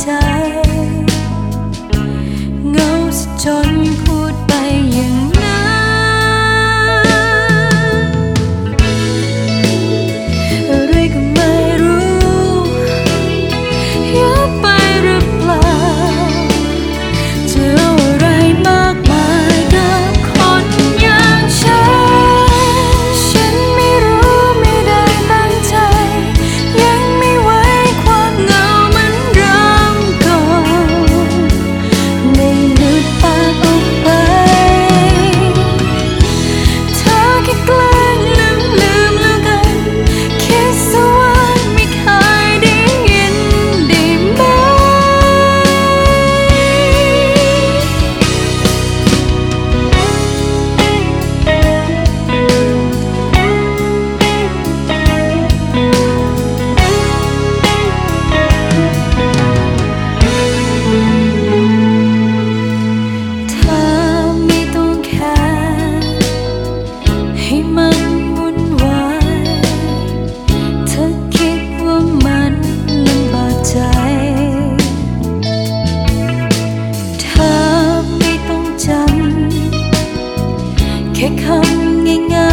ใจเงาสะจน 却却陷